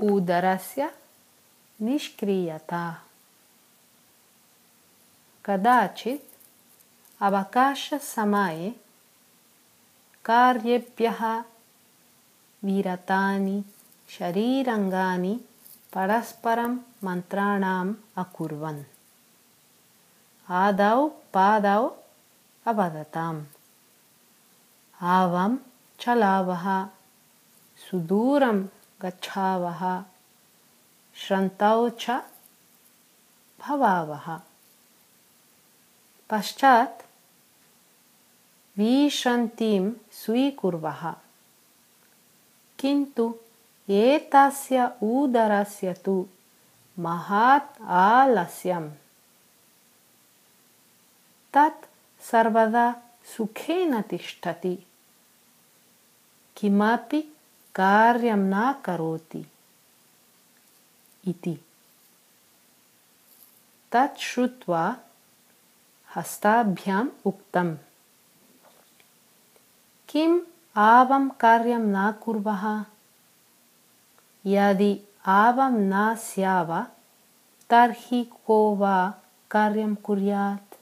उदरस्य निष्क्रियता। कदाचित् अवकाशसमये कार्येभ्यः विरतानि शरीरङ्गानि परस्परं मन्त्राणाम् अकुर्वन्। आदौ पादौ अवदताम्। आवं चलावः। सुदूरं गच्छावः। श्रन्तौ च भवावः। पश्चात् विश्रन्तिं स्वीकुर्वः। किन्तु एतस्य उदरस्य तु महात् आलस्यम्। तत् सर्वदा सुखेन तिष्ठति। किमपि कार्यं न करोति इति तत् श्रुत्वा हस्ताभ्याम् उक्तम् किम् आवं कार्यं न कुर्वः यदि आवं न स्याव तर्हि को वा कार्यं कुर्यात्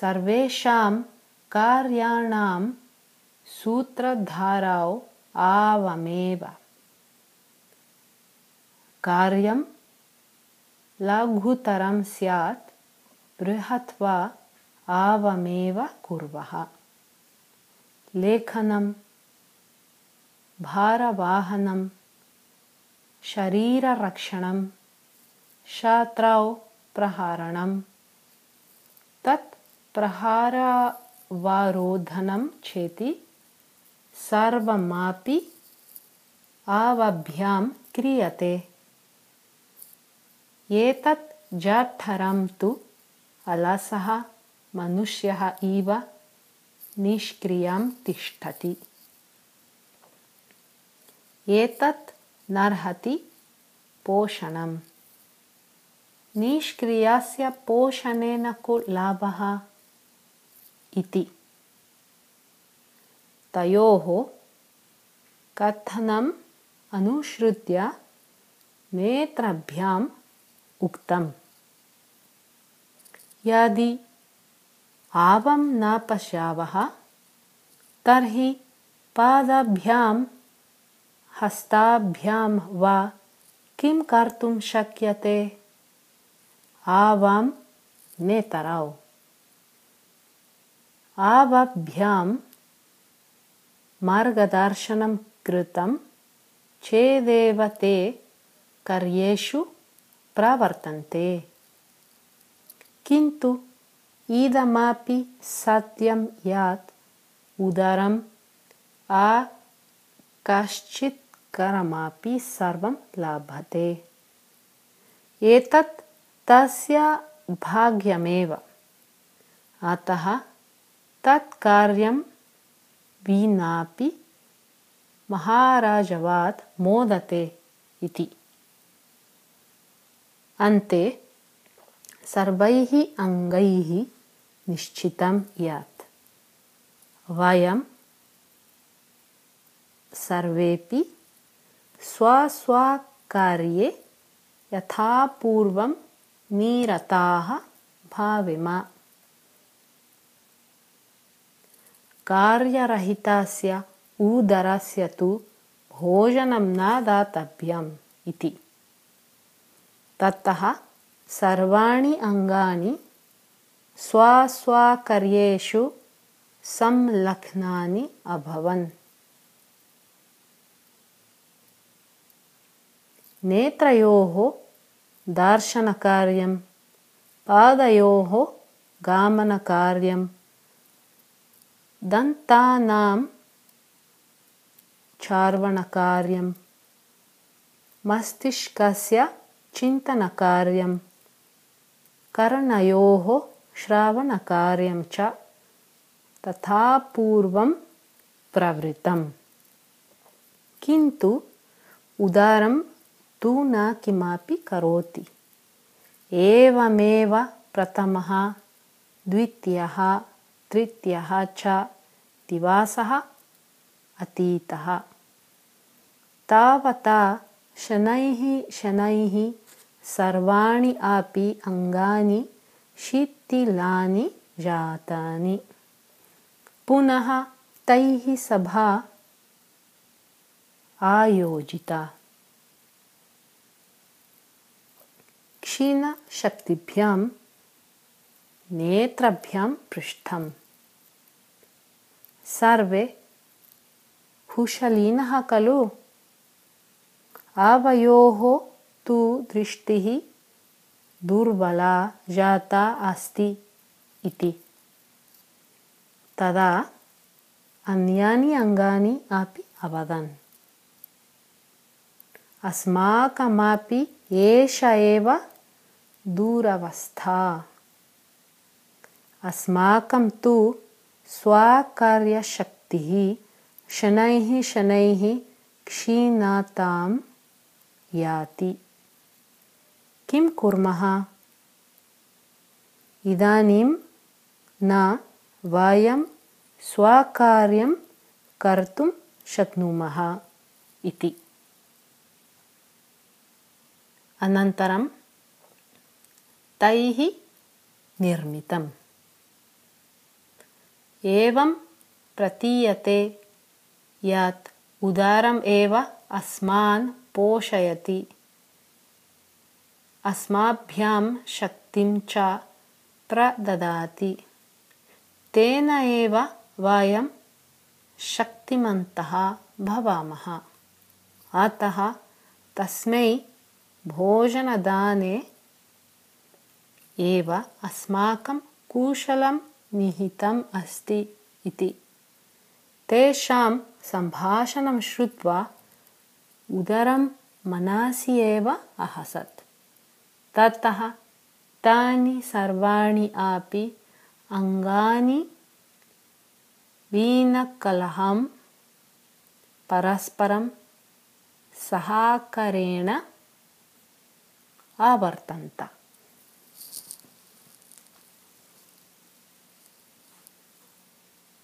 सर्वेषां कार्याणां सूत्रधारौ आवमेव। कार्यं लघुतरं स्यात् बृहत् वा आवमेव कुर्वः। लेखनं भारवाहनं शरीररक्षणं शत्रौ प्रहरणं तत् प्रहारावरोधनं चेति सर्वमापि आवभ्यां क्रियते। एतत् जठरं तु अलसः, मनुष्यः इव निष्क्रियं तिष्ठति। एतत् नर्हति पोषणम् निष्क्रियस्य पोषणेन को लाभः इति। तयोः कथनम् अनुसृत्य नेत्रभ्याम् उक्तम्। यदि आवं न पश्यावः, तर्हि पादाभ्यां, हस्ताभ्यां वा किं कर्तुं शक्यते? आवां नेतरौ। आवभ्यां मार्गदर्शनं कृतं चेदेव ते कार्येषु प्रवर्तन्ते। किन्तु इदमपि सत्यं यत् उदरम् कश्चित्करमपि सर्वं लभते। एतत् तस्य भाग्यमेव। अतः तत् कार्यं विनापि महाराजवात् मोदते इति। अन्ते सर्वैः अङ्गैः निश्चितं यत्। वयं सर्वेपि स्वस्वकार्ये यथापूर्वं निरताः भावेम कार्यरहितस्य उदरस्य तु भोजनं न दातव्यम् इति। ततः सर्वाणि अङ्गानि स्वस्वकार्येषु संलग्नानि अभवन्। नेत्रयोः दर्शनकार्यं पादयोः गमनकार्यं दन्तानां चार्वणकार्यं मस्तिष्कस्य चिन्तनकार्यं कर्णयोः श्रावणकार्यं च तथा पूर्वं प्रवृत्तम्। किन्तु उदारं तु न किमपि करोति। एवमेव प्रथमः द्वितीयः तृतीयः च दिवसः अतीतः। तावता शनैः शनैः सर्वाणि अपि अङ्गानि शिथिलानि जातानि। पुनः तैः सभा आयोजिता। क्षीणशक्तिभ्यां नेत्रभ्यां पृष्ठम् सर्वे कुशलिनः खलु आवयोः तु दृष्टिः दुर्बला जाता अस्ति इति तदा अन्यानि अङ्गानि अपि अवदन् अस्माकमपि एषा एव दूरवस्था अस्माकं तु स्वाकार्यशक्तिः शनैः शनैः क्षीणतां याति। किं कुर्मः? इदानीं न वयं स्वकार्यं कर्तुं शक्नुमः इति। अनन्तरं तैः निर्मितम् एवं प्रतीयते यत् उदारम् एव अस्मान् पोषयति। अस्माभ्यां शक्तिं च प्रददाति। तेन एव वयं शक्तिमन्तः भवामः। अतः तस्मै भोजनदाने एव अस्माकं कुशलं निहितम् अस्ति इति। तेषां सम्भाषणं श्रुत्वा उदरं मनसि एव अहसत्। ततः तानि सर्वाणि अपि अङ्गानि वीनकलहं परस्परं सहकरेण अवर्तन्त